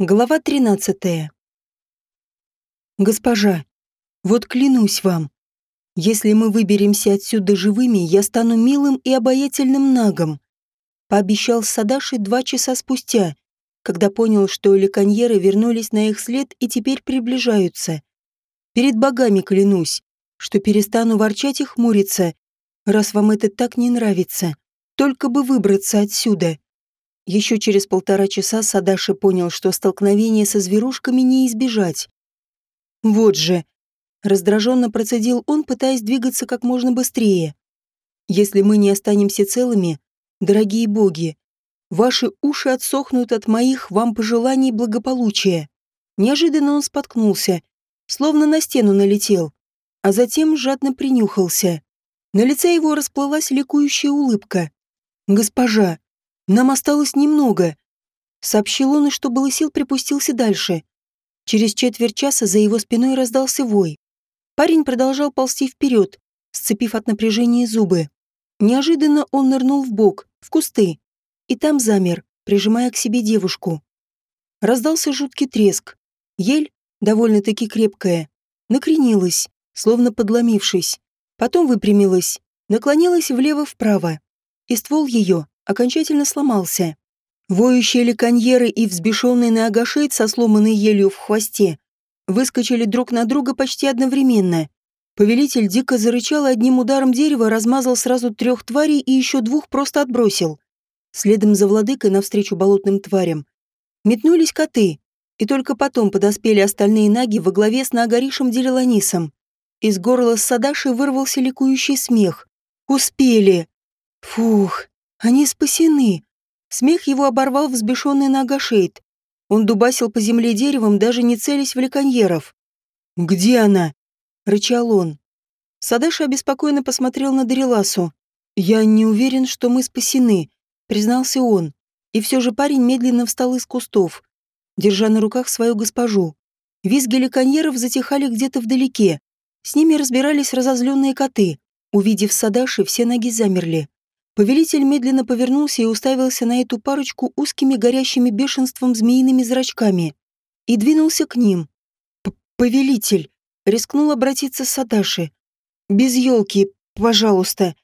Глава 13. Госпожа, вот клянусь вам, если мы выберемся отсюда живыми, я стану милым и обаятельным нагом. Пообещал Садаши два часа спустя, когда понял, что леканьеры вернулись на их след и теперь приближаются. Перед богами клянусь, что перестану ворчать и хмуриться, раз вам это так не нравится. Только бы выбраться отсюда. Еще через полтора часа Садаши понял, что столкновение со зверушками не избежать. «Вот же!» — раздраженно процедил он, пытаясь двигаться как можно быстрее. «Если мы не останемся целыми, дорогие боги, ваши уши отсохнут от моих вам пожеланий благополучия». Неожиданно он споткнулся, словно на стену налетел, а затем жадно принюхался. На лице его расплылась ликующая улыбка. «Госпожа!» Нам осталось немного. Сообщил он, и что было сил, припустился дальше. Через четверть часа за его спиной раздался вой. Парень продолжал ползти вперед, сцепив от напряжения зубы. Неожиданно он нырнул в бок, в кусты, и там замер, прижимая к себе девушку. Раздался жуткий треск. Ель, довольно-таки крепкая, накренилась, словно подломившись. Потом выпрямилась, наклонилась влево-вправо. И ствол ее окончательно сломался. Воющие леканьеры и взбешенный Наагашейд со сломанной елью в хвосте выскочили друг на друга почти одновременно. Повелитель дико зарычал и одним ударом дерева размазал сразу трех тварей и еще двух просто отбросил. Следом за владыкой навстречу болотным тварям метнулись коты, и только потом подоспели остальные наги во главе с Наагаришем Делеланисом. Из горла Садаши вырвался ликующий смех. «Успели!» «Фух!» Они спасены. Смех его оборвал взбешенный Нагашейд. Он дубасил по земле деревом, даже не целясь в леканьеров. «Где она?» — рычал он. Садаша обеспокоенно посмотрел на Дариласу. «Я не уверен, что мы спасены», — признался он. И все же парень медленно встал из кустов, держа на руках свою госпожу. Визги леканьеров затихали где-то вдалеке. С ними разбирались разозленные коты. Увидев Садаши, все ноги замерли. Повелитель медленно повернулся и уставился на эту парочку узкими горящими бешенством змеиными зрачками и двинулся к ним. «Повелитель!» — рискнул обратиться Садаши. «Без елки, пожалуйста!»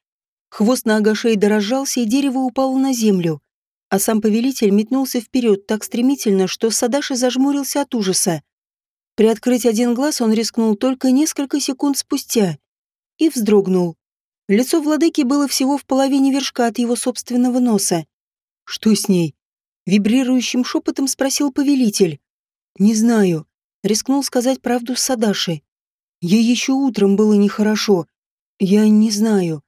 Хвост на агашей дорожался, и дерево упало на землю. А сам повелитель метнулся вперед так стремительно, что Садаши зажмурился от ужаса. Приоткрыть один глаз он рискнул только несколько секунд спустя и вздрогнул. Лицо владыки было всего в половине вершка от его собственного носа. «Что с ней?» Вибрирующим шепотом спросил повелитель. «Не знаю», — рискнул сказать правду Садаши. «Ей еще утром было нехорошо. Я не знаю».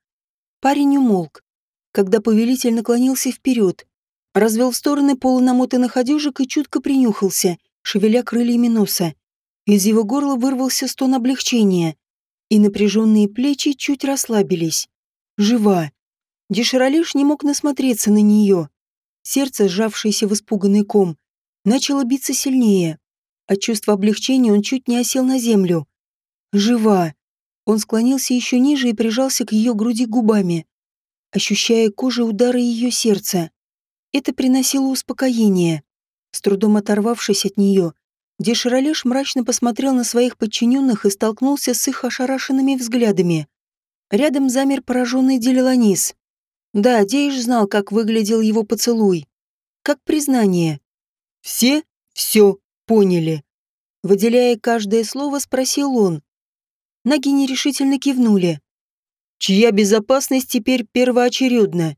Парень умолк, когда повелитель наклонился вперед, развел в стороны полунамотанных одежек и чутко принюхался, шевеля крыльями носа. Из его горла вырвался стон облегчения и напряженные плечи чуть расслабились. Жива. Деширалеш не мог насмотреться на нее. Сердце, сжавшееся в испуганный ком, начало биться сильнее. От чувства облегчения он чуть не осел на землю. Жива. Он склонился еще ниже и прижался к ее груди губами, ощущая кожей удары ее сердца. Это приносило успокоение. С трудом оторвавшись от нее, Деширалеш мрачно посмотрел на своих подчиненных и столкнулся с их ошарашенными взглядами. Рядом замер пораженный Делеланис. Да, Дейш знал, как выглядел его поцелуй. Как признание. Все все поняли. Выделяя каждое слово, спросил он. Наги нерешительно кивнули. «Чья безопасность теперь первоочередна?»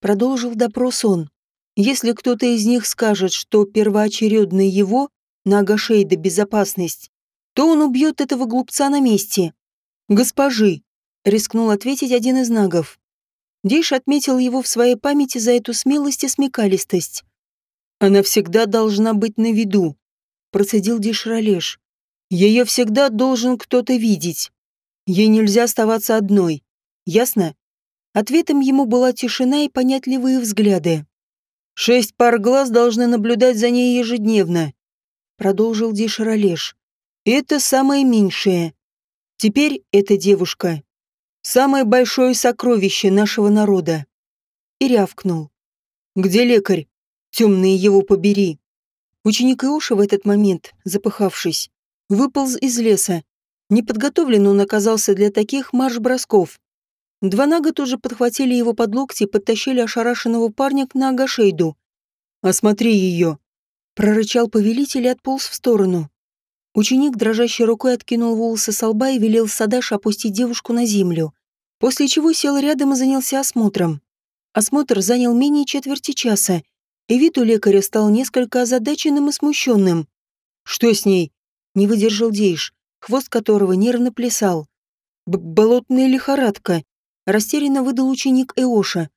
Продолжил допрос он. «Если кто-то из них скажет, что первоочередно его, на Агашейда безопасность, то он убьет этого глупца на месте. «Госпожи!» — рискнул ответить один из нагов. Дейш отметил его в своей памяти за эту смелость и смекалистость. «Она всегда должна быть на виду», — процедил Дейш Ролеш. «Ее всегда должен кто-то видеть. Ей нельзя оставаться одной. Ясно?» Ответом ему была тишина и понятливые взгляды. «Шесть пар глаз должны наблюдать за ней ежедневно продолжил Дишаролеш. Это самое меньшее. Теперь эта девушка — самое большое сокровище нашего народа. И рявкнул. Где лекарь? Темные его побери. Ученик Иоша в этот момент, запыхавшись, выполз из леса. Неподготовлен он оказался для таких марш-бросков. Два нага тоже подхватили его под локти и подтащили ошарашенного парня к Нагашейду. «Осмотри ее!» — прорычал повелитель и отполз в сторону. Ученик дрожащей рукой откинул волосы со лба и велел Садаш опустить девушку на землю, после чего сел рядом и занялся осмотром. Осмотр занял менее четверти часа, и вид у лекаря стал несколько озадаченным и смущенным. «Что с ней?» — не выдержал Дейш, хвост которого нервно плясал. «Болотная лихорадка», — растерянно выдал ученик Эоша.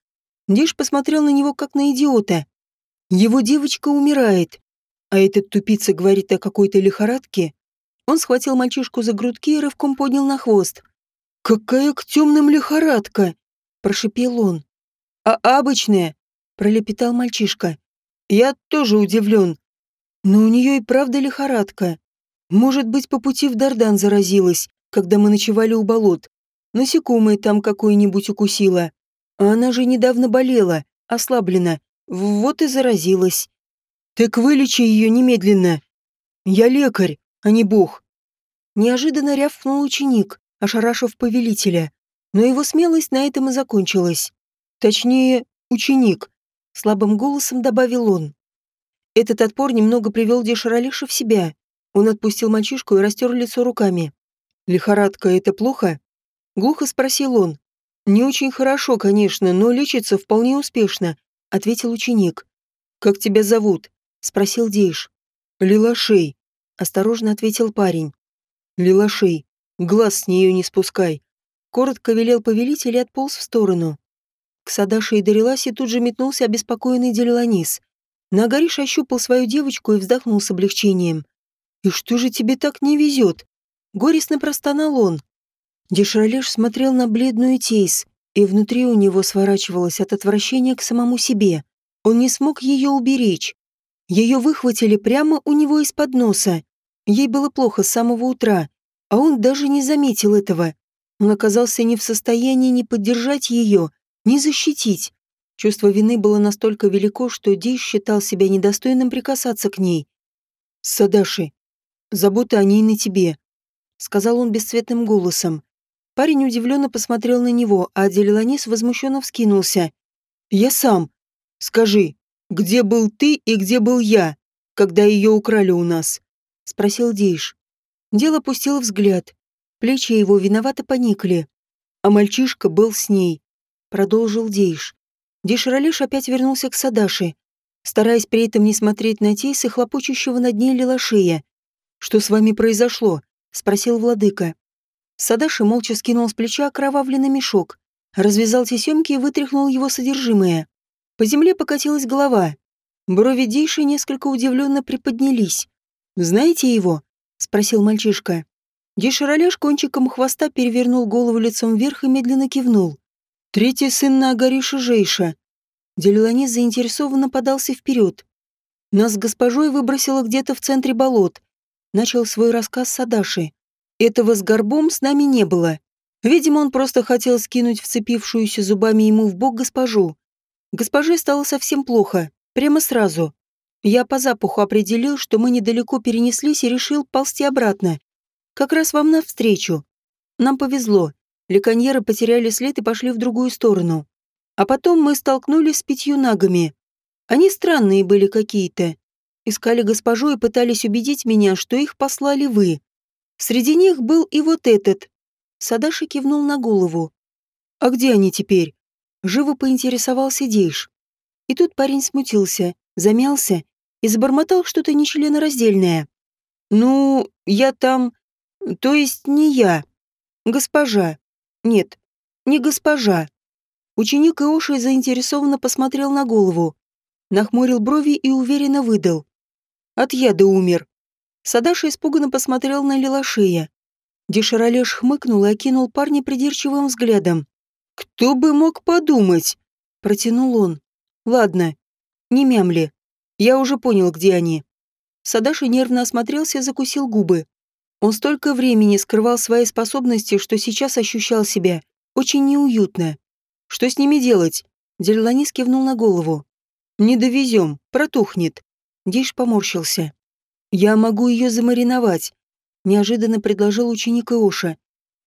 Дейш посмотрел на него как на идиота. «Его девочка умирает, а этот тупица говорит о какой-то лихорадке?» Он схватил мальчишку за грудки и рывком поднял на хвост. «Какая к темным лихорадка!» – прошипел он. «А обычная?» – пролепетал мальчишка. «Я тоже удивлен. Но у нее и правда лихорадка. Может быть, по пути в Дардан заразилась, когда мы ночевали у болот. Насекомое там какое-нибудь укусило. А она же недавно болела, ослаблена. Вот и заразилась. Так вылечи ее немедленно. Я лекарь, а не бог. Неожиданно рявкнул ученик, ошарашив повелителя. Но его смелость на этом и закончилась. Точнее, ученик. Слабым голосом добавил он. Этот отпор немного привел Деширалиша в себя. Он отпустил мальчишку и растер лицо руками. «Лихорадка — это плохо?» Глухо спросил он. «Не очень хорошо, конечно, но лечится вполне успешно», — ответил ученик. «Как тебя зовут?» — спросил Дейш. «Лилашей», — осторожно ответил парень. «Лилашей, глаз с нее не спускай». Коротко велел повелитель и отполз в сторону. К Садаше и Дариласе тут же метнулся обеспокоенный Делиланис. Нагариш ощупал свою девочку и вздохнул с облегчением. «И что же тебе так не везет?» Горестно простонал он. Дешралеш смотрел на бледную Тейс, и внутри у него сворачивалось от отвращения к самому себе. Он не смог ее уберечь. Ее выхватили прямо у него из-под носа. Ей было плохо с самого утра, а он даже не заметил этого. Он оказался не в состоянии ни поддержать ее, ни защитить. Чувство вины было настолько велико, что Дей считал себя недостойным прикасаться к ней. «Садаши, забота о ней на тебе», — сказал он бесцветным голосом. Парень удивленно посмотрел на него, а Делиланис возмущенно вскинулся. «Я сам. Скажи, где был ты и где был я, когда ее украли у нас?» — спросил Дейш. Дело пустил взгляд. Плечи его виновато поникли. А мальчишка был с ней. Продолжил Дейш. Деширалеш опять вернулся к Садаши, стараясь при этом не смотреть на Тейса, хлопочущего над ней Лилашея. «Что с вами произошло?» — спросил владыка. Садаши молча скинул с плеча окровавленный мешок, развязал тесемки и вытряхнул его содержимое. По земле покатилась голова. Брови Дейши несколько удивленно приподнялись. «Знаете его?» — спросил мальчишка. Деширалеш кончиком хвоста перевернул голову лицом вверх и медленно кивнул. «Третий сын на Агариша Жейша». Делиланис заинтересованно подался вперед. «Нас с госпожой выбросило где-то в центре болот», — начал свой рассказ Садаши. «Этого с горбом с нами не было. Видимо, он просто хотел скинуть вцепившуюся зубами ему в бок госпожу. Госпоже стало совсем плохо, прямо сразу. Я по запаху определил, что мы недалеко перенеслись и решил ползти обратно. Как раз вам навстречу. Нам повезло. Леконьеры потеряли след и пошли в другую сторону. А потом мы столкнулись с пятью нагами. Они странные были какие-то. Искали госпожу и пытались убедить меня, что их послали вы. Среди них был и вот этот. Садаши кивнул на голову. А где они теперь? Живо поинтересовался Дейш. И тут парень смутился, замялся и забормотал что-то нечленораздельное. «Ну, я там... То есть не я. Госпожа. Нет, не госпожа». Ученик Иоши заинтересованно посмотрел на голову, нахмурил брови и уверенно выдал. «От яда умер». Садаша испуганно посмотрел на Лилашея. Деширалеш хмыкнул и окинул парня придирчивым взглядом. «Кто бы мог подумать?» — протянул он. «Ладно, не мямли. Я уже понял, где они». Садаши нервно осмотрелся и закусил губы. Он столько времени скрывал свои способности, что сейчас ощущал себя очень неуютно. «Что с ними делать?» Дельланис кивнул на голову. «Не довезем, протухнет. Дейш поморщился. «Я могу ее замариновать», — неожиданно предложил ученик Иоша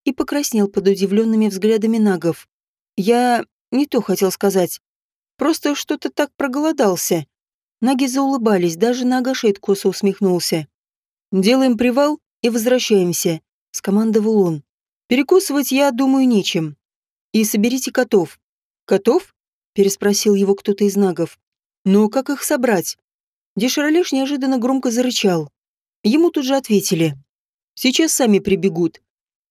и покраснел под удивленными взглядами нагов. «Я не то хотел сказать. Просто что-то так проголодался». Наги заулыбались, даже Нагашейд косо усмехнулся. «Делаем привал и возвращаемся», — скомандовал он. «Перекусывать, я думаю, нечем. И соберите котов». «Котов?» — переспросил его кто-то из нагов. «Ну, как их собрать?» Деширалеш неожиданно громко зарычал. Ему тут же ответили. «Сейчас сами прибегут.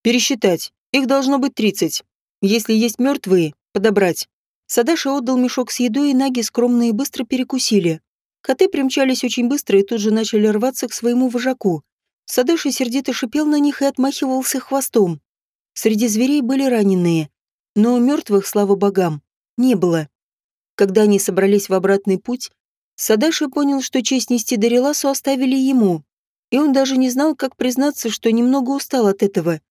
Пересчитать. Их должно быть тридцать. Если есть мертвые, подобрать». Садаша отдал мешок с едой, и наги скромно и быстро перекусили. Коты примчались очень быстро и тут же начали рваться к своему вожаку. Садаша сердито шипел на них и отмахивался хвостом. Среди зверей были раненые, но мертвых, слава богам, не было. Когда они собрались в обратный путь, Садаши понял, что честь нести Дариласу оставили ему, и он даже не знал, как признаться, что немного устал от этого.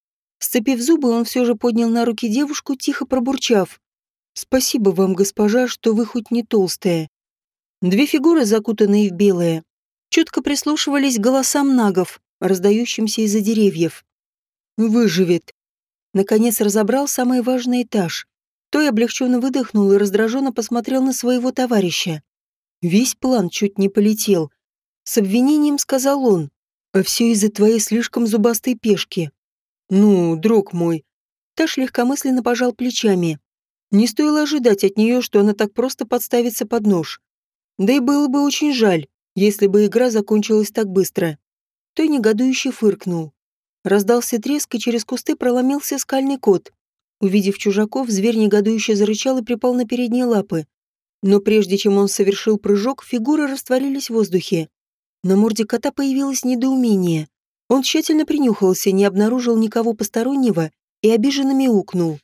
Сцепив зубы, он все же поднял на руки девушку, тихо пробурчав. «Спасибо вам, госпожа, что вы хоть не толстая». Две фигуры, закутанные в белое, чутко прислушивались к голосам нагов, раздающимся из-за деревьев. «Выживет». Наконец разобрал самый важный этаж. Той облегченно выдохнул и раздраженно посмотрел на своего товарища. Весь план чуть не полетел. С обвинением сказал он. А все из-за твоей слишком зубастой пешки. Ну, друг мой. Таш легкомысленно пожал плечами. Не стоило ожидать от нее, что она так просто подставится под нож. Да и было бы очень жаль, если бы игра закончилась так быстро. Той негодующе фыркнул. Раздался треск, и через кусты проломился скальный кот. Увидев чужаков, зверь негодующе зарычал и припал на передние лапы. Но прежде чем он совершил прыжок, фигуры растворились в воздухе. На морде кота появилось недоумение. Он тщательно принюхался, не обнаружил никого постороннего и обиженно мяукнул.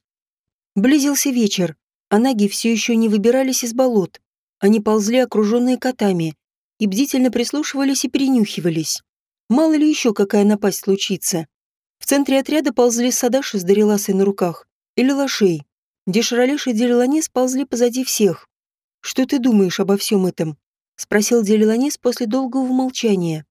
Близился вечер, а наги все еще не выбирались из болот. Они ползли, окруженные котами, и бдительно прислушивались и перенюхивались. Мало ли еще какая напасть случится. В центре отряда ползли садаши с дариласой на руках или лошей. Деширалеш и Делиланис ползли позади всех. «Что ты думаешь обо всем этом?» — спросил Делиланис после долгого молчания.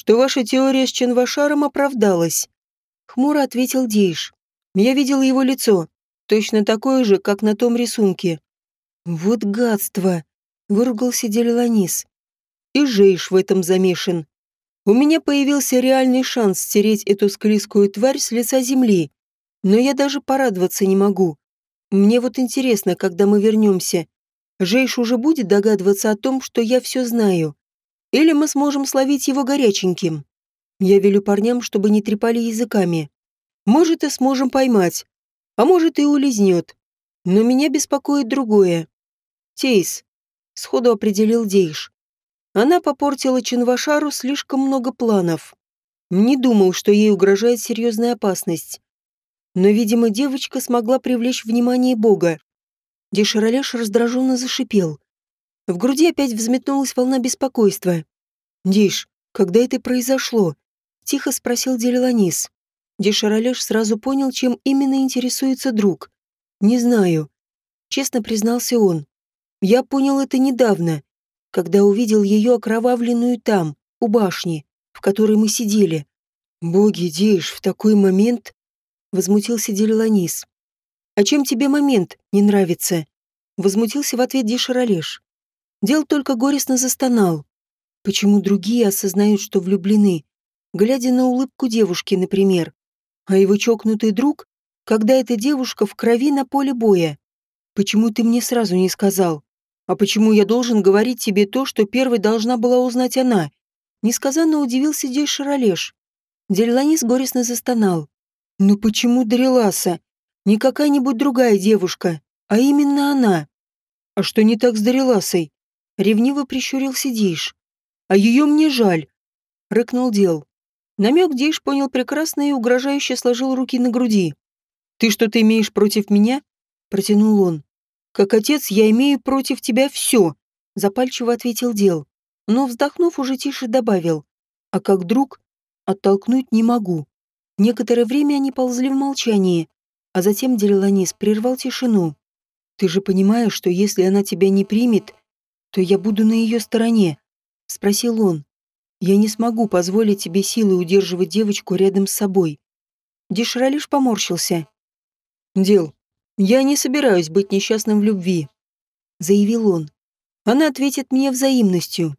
«Что ваша теория с Ченвашаром оправдалась», — хмуро ответил Дейш. «Я видел его лицо, точно такое же, как на том рисунке». «Вот гадство!» — выругался Делиланис. «И Жейш в этом замешан. У меня появился реальный шанс стереть эту склизкую тварь с лица земли, но я даже порадоваться не могу. Мне вот интересно, когда мы вернемся, Жейш уже будет догадываться о том, что я все знаю. Или мы сможем словить его горяченьким. Я велю парням, чтобы не трепали языками. Может, и сможем поймать. А может, и улизнет. Но меня беспокоит другое. Тейс. Сходу определил Дейш. Она попортила Чинвашару слишком много планов. Не думал, что ей угрожает серьезная опасность. Но, видимо, девочка смогла привлечь внимание Бога. Деширалеш раздраженно зашипел. В груди опять взметнулась волна беспокойства. «Диш, когда это произошло?» — тихо спросил Делиланис. Деширалеш сразу понял, чем именно интересуется друг. «Не знаю», — честно признался он. «Я понял это недавно, когда увидел ее окровавленную там, у башни, в которой мы сидели. Боги, Диш, в такой момент...» — возмутился Делиланис. «А чем тебе момент не нравится?» Возмутился в ответ Дишаролеш. Дел только горестно застонал. Почему другие осознают, что влюблены, глядя на улыбку девушки, например, а его чокнутый друг, когда эта девушка в крови на поле боя? Почему ты мне сразу не сказал? А почему я должен говорить тебе то, что первой должна была узнать она? Несказанно удивился Дельшаролеш. Дельланис горестно застонал. «Ну почему Дариласа? Не какая-нибудь другая девушка, а именно она. А что не так с Дариласой? Ревниво прищурился Дейш. А ее мне жаль. Рыкнул Дел. Намек Дейш понял прекрасно и угрожающе сложил руки на груди. «Ты что-то имеешь против меня?» Протянул он. «Как отец я имею против тебя все», запальчиво ответил Дел. Но, вздохнув, уже тише добавил. «А как друг, оттолкнуть не могу». Некоторое время они ползли в молчании, а затем Делиланис прервал тишину. «Ты же понимаешь, что если она тебя не примет, то я буду на ее стороне», Спросил он. «Я не смогу позволить тебе силой удерживать девочку рядом с собой». Деширалиш поморщился. «Дел, я не собираюсь быть несчастным в любви», — заявил он. «Она ответит мне взаимностью».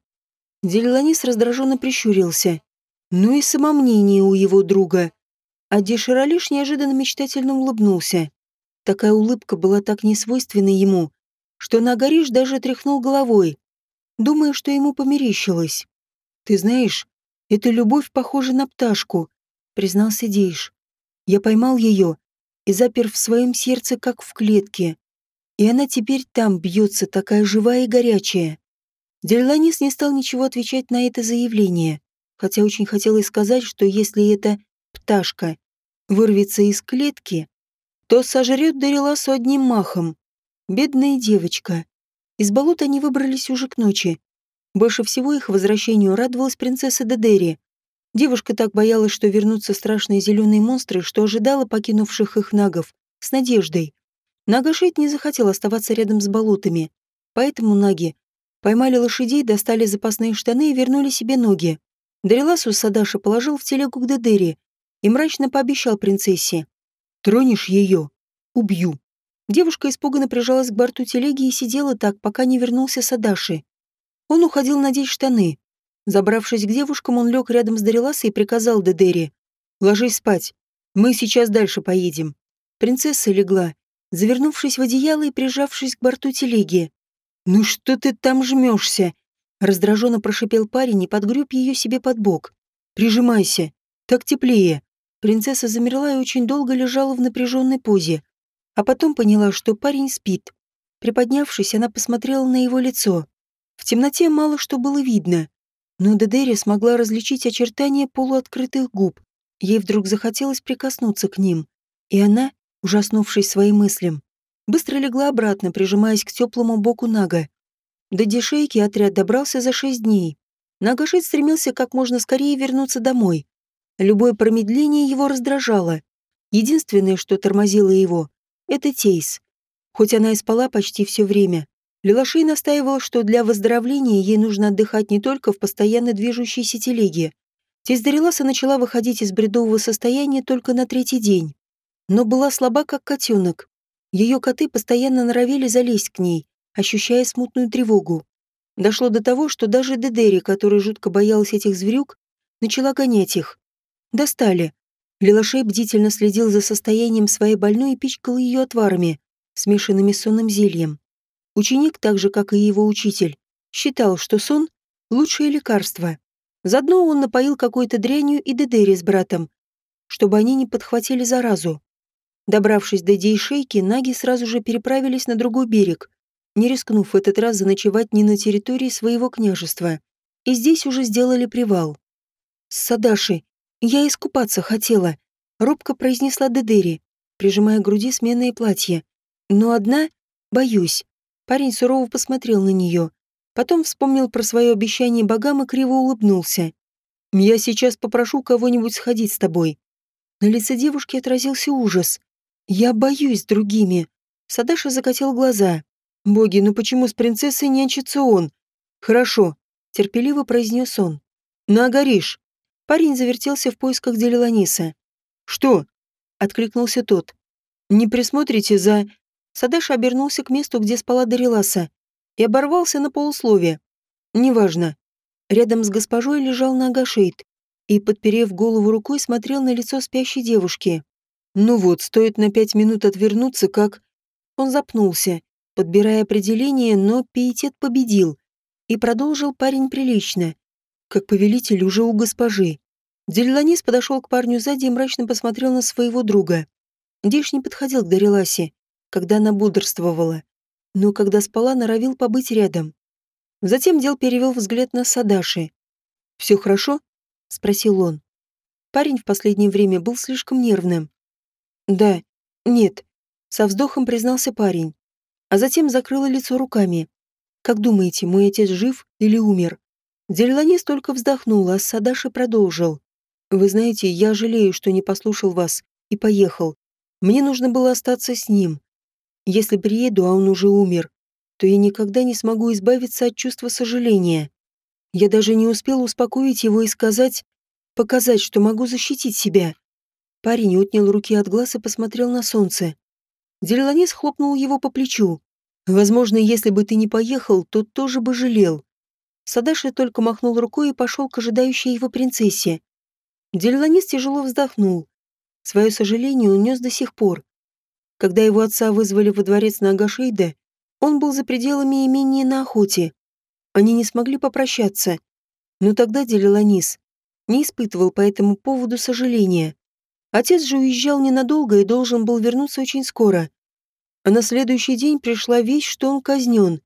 Делиланис раздраженно прищурился. Ну и самомнение у его друга. А Деширалиш неожиданно мечтательно улыбнулся. Такая улыбка была так несвойственна ему, что Нагариш даже тряхнул головой, думая, что ему померещилось. «Ты знаешь, эта любовь похожа на пташку», — признался Дейш. «Я поймал ее и запер в своем сердце, как в клетке. И она теперь там бьется, такая живая и горячая». Дерланис не стал ничего отвечать на это заявление, хотя очень хотелось сказать, что если эта пташка вырвется из клетки, то сожрет Дариласу одним махом. Бедная девочка. Из болота они выбрались уже к ночи. Больше всего их возвращению радовалась принцесса Дедери. Девушка так боялась, что вернутся страшные зеленые монстры, что ожидала покинувших их нагов с надеждой. Нагашит не захотел оставаться рядом с болотами, поэтому наги поймали лошадей, достали запасные штаны и вернули себе ноги. Дариласу Садаша положил в телегу к Дедери и мрачно пообещал принцессе. Тронешь ее — убью. Девушка испуганно прижалась к борту телеги и сидела так, пока не вернулся Садаши. Он уходил надеть штаны. Забравшись к девушкам, он лег рядом с Дариласой и приказал Дедери. «Ложись спать. Мы сейчас дальше поедем». Принцесса легла, завернувшись в одеяло и прижавшись к борту телеги. «Ну что ты там жмешься?» Раздраженно прошипел парень и подгреб ее себе под бок. «Прижимайся. Так теплее». Принцесса замерла и очень долго лежала в напряженной позе. А потом поняла, что парень спит. Приподнявшись, она посмотрела на его лицо. В темноте мало что было видно. Но Дедери смогла различить очертания полуоткрытых губ. Ей вдруг захотелось прикоснуться к ним. И она, ужаснувшись своим мыслям, быстро легла обратно, прижимаясь к теплому боку Нага. До Дешейки отряд добрался за шесть дней. Нагашит стремился как можно скорее вернуться домой. Любое промедление его раздражало. Единственное, что тормозило его, это Тейс. Хоть она и спала почти все время, Лилашей настаивал, что для выздоровления ей нужно отдыхать не только в постоянно движущейся телеге. Тейс Дариласа начала выходить из бредового состояния только на третий день. Но была слаба, как котенок. Ее коты постоянно норовили залезть к ней, ощущая смутную тревогу. Дошло до того, что даже Дедери, которая жутко боялась этих зверюк, начала гонять их. Достали. Лилашей бдительно следил за состоянием своей больной и пичкал ее отварами, смешанными с сонным зельем. Ученик, так же, как и его учитель, считал, что сон – лучшее лекарство. Заодно он напоил какой-то дрянью и Дедери с братом, чтобы они не подхватили заразу. Добравшись до Дейшейки, наги сразу же переправились на другой берег, не рискнув в этот раз заночевать не на территории своего княжества. И здесь уже сделали привал. Садаши «Я искупаться хотела», — робко произнесла Дедери, прижимая к груди сменное платье. «Но одна? Боюсь». Парень сурово посмотрел на нее. Потом вспомнил про свое обещание богам и криво улыбнулся. «Я сейчас попрошу кого-нибудь сходить с тобой». На лице девушки отразился ужас. «Я боюсь другими». Садаша закатил глаза. «Боги, ну почему с принцессой нянчится он?» «Хорошо», — терпеливо произнес он. «Нагоришь». Парень завертелся в поисках Делиланиса. «Что?» — откликнулся тот. «Не присмотрите за...» Садаш обернулся к месту, где спала Дариласа, и оборвался на полусловие. «Неважно». Рядом с госпожой лежал Нагашейд и, подперев голову рукой, смотрел на лицо спящей девушки. «Ну вот, стоит на пять минут отвернуться, как...» Он запнулся, подбирая определение, но пиетет победил. И продолжил парень прилично, как повелитель уже у госпожи. Дельланис подошел к парню сзади и мрачно посмотрел на своего друга. Диш не подходил к Дариласе, когда она бодрствовала, но когда спала, норовил побыть рядом. Затем Дел перевел взгляд на Садаши. «Все хорошо?» — спросил он. Парень в последнее время был слишком нервным. «Да, нет», — со вздохом признался парень, а затем закрыла лицо руками. «Как думаете, мой отец жив или умер?» Дельланис только вздохнул, а Садаши продолжил. Вы знаете, я жалею, что не послушал вас и поехал. Мне нужно было остаться с ним. Если приеду, а он уже умер, то я никогда не смогу избавиться от чувства сожаления. Я даже не успел успокоить его и сказать, показать, что могу защитить себя. Парень отнял руки от глаз и посмотрел на солнце. Делеланис хлопнул его по плечу. «Возможно, если бы ты не поехал, то тоже бы жалел». Садаши только махнул рукой и пошел к ожидающей его принцессе. Делеланис тяжело вздохнул. Свое сожаление он нес до сих пор. Когда его отца вызвали во дворец на Агашейда, он был за пределами имения на охоте. Они не смогли попрощаться. Но тогда Делеланис не испытывал по этому поводу сожаления. Отец же уезжал ненадолго и должен был вернуться очень скоро. А на следующий день пришла вещь, что он казнен.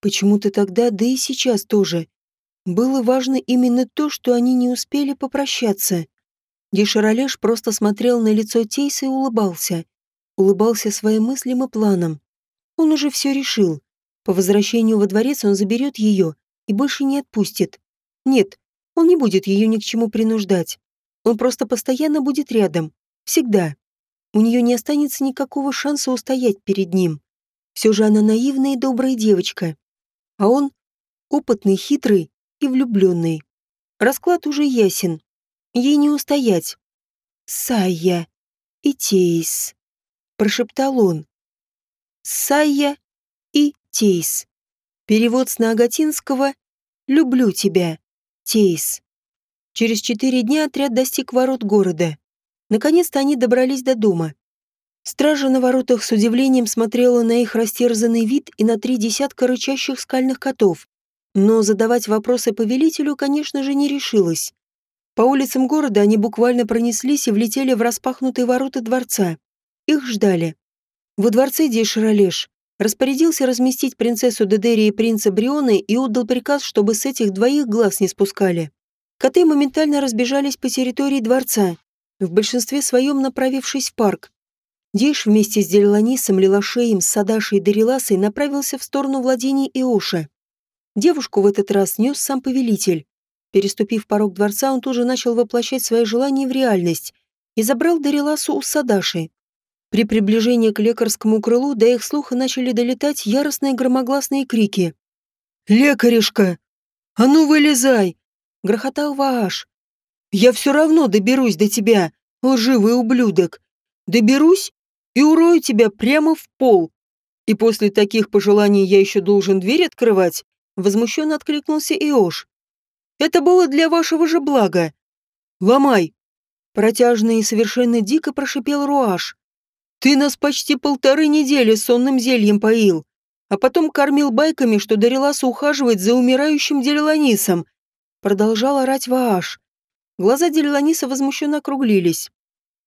Почему-то тогда, да и сейчас тоже, было важно именно то, что они не успели попрощаться. Дешаролеш просто смотрел на лицо Тейса и улыбался. Улыбался своим мыслям и планам. Он уже все решил. По возвращению во дворец он заберет ее и больше не отпустит. Нет, он не будет ее ни к чему принуждать. Он просто постоянно будет рядом. Всегда. У нее не останется никакого шанса устоять перед ним. Все же она наивная и добрая девочка. А он опытный, хитрый и влюбленный. Расклад уже ясен. Ей не устоять. «Сая и Тейс», — прошептал он. «Сая и Тейс». Перевод с нагатинского «Люблю тебя, Тейс». Через четыре дня отряд достиг ворот города. Наконец-то они добрались до дома. Стража на воротах с удивлением смотрела на их растерзанный вид и на три десятка рычащих скальных котов. Но задавать вопросы повелителю, конечно же, не решилась. По улицам города они буквально пронеслись и влетели в распахнутые ворота дворца. Их ждали. Во дворце Дейшаролеш распорядился разместить принцессу Дедери и принца Брионы и отдал приказ, чтобы с этих двоих глаз не спускали. Коты моментально разбежались по территории дворца, в большинстве своем направившись в парк. Дейш вместе с Делиланисом, Лилашеем, Садашей и Дариласой направился в сторону владений Иоша. Девушку в этот раз нес сам повелитель. Переступив порог дворца, он тоже начал воплощать свои желания в реальность и забрал Дариласу у Садаши. При приближении к лекарскому крылу до их слуха начали долетать яростные громогласные крики. «Лекаришка! А ну вылезай!» — грохотал Вааш. Я все равно доберусь до тебя, лживый ублюдок. Доберусь и урою тебя прямо в пол. И после таких пожеланий я еще должен дверь открывать? Возмущенно откликнулся Иош. Это было для вашего же блага. Ломай. Протяжно и совершенно дико прошипел Руаш. Ты нас почти полторы недели сонным зельем поил, а потом кормил байками, что Дариласа ухаживает за умирающим Делеланисом. Продолжал орать Вааш. Глаза Делиланиса возмущенно округлились.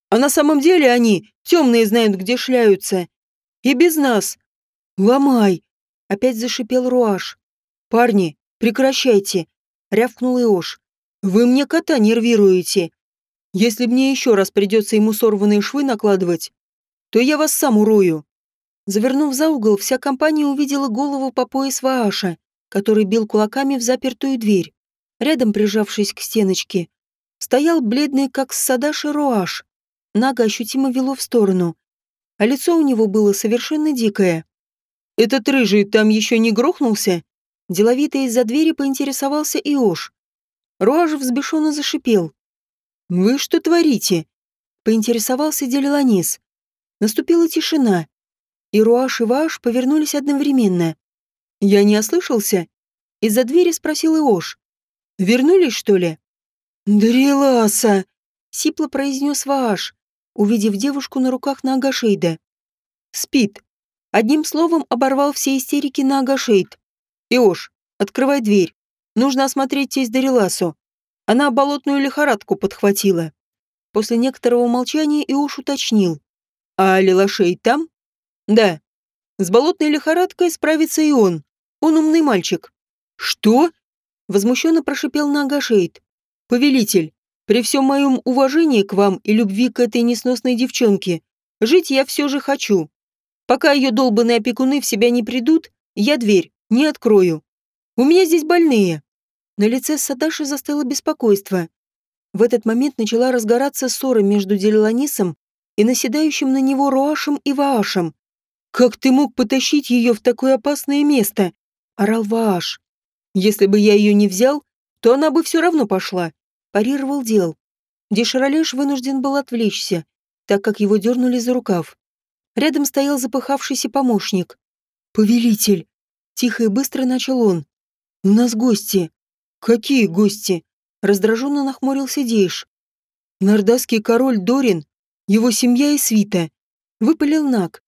А на самом деле они, темные, знают, где шляются. И без нас. Ломай. Опять зашипел Руаш. Парни, прекращайте. Рявкнул Иош. Вы мне кота нервируете. Если мне еще раз придется ему сорванные швы накладывать, то я вас сам урою. Завернув за угол, вся компания увидела голову по пояс Вааша, который бил кулаками в запертую дверь. Рядом, прижавшись к стеночке, стоял бледный, как садаши руаш. Нага ощутимо вело в сторону, а лицо у него было совершенно дикое. «Этот рыжий там еще не грохнулся?» Деловито из-за двери поинтересовался Иош. Руаш взбешенно зашипел. «Вы что творите?» Поинтересовался Делиланис. Наступила тишина, и Руаш и Вааш повернулись одновременно. «Я не ослышался?» Из-за двери спросил Иош. «Вернулись, что ли?» «Дреласа!» — сипло произнес Вааш, увидев девушку на руках на Агашейда. «Спит». Одним словом оборвал все истерики на Агашейд. «Иош, открывай дверь. Нужно осмотреть тесть Дариласу. Она болотную лихорадку подхватила». После некоторого молчания Иош уточнил. «А Лилашей там?» «Да. С болотной лихорадкой справится и он. Он умный мальчик». «Что?» Возмущенно прошипел Нагашейд. «Повелитель, при всем моем уважении к вам и любви к этой несносной девчонке, жить я все же хочу. Пока ее долбанные опекуны в себя не придут, я дверь не открою. У меня здесь больные». На лице Садаши застыло беспокойство. В этот момент начала разгораться ссора между Делиланисом и наседающим на него Руашем и Ваашем. «Как ты мог потащить ее в такое опасное место?» – орал Вааш. Если бы я ее не взял, то она бы все равно пошла, парировал дел. Деширалеш вынужден был отвлечься, так как его дернули за рукав. Рядом стоял запыхавшийся помощник. «Повелитель!» Тихо и быстро начал он. «У нас гости». «Какие гости?» Раздраженно нахмурился Дейш. «Нордасский король Дорин, его семья и свита», — выпалил Нак.